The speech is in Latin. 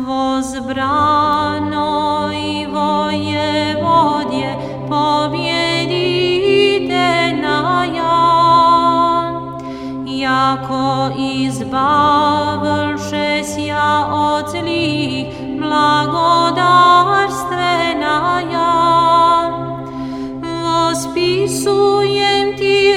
Возбрано и воеводje победите на я, яко избавлшись я от злих благодарственная, восписуем ти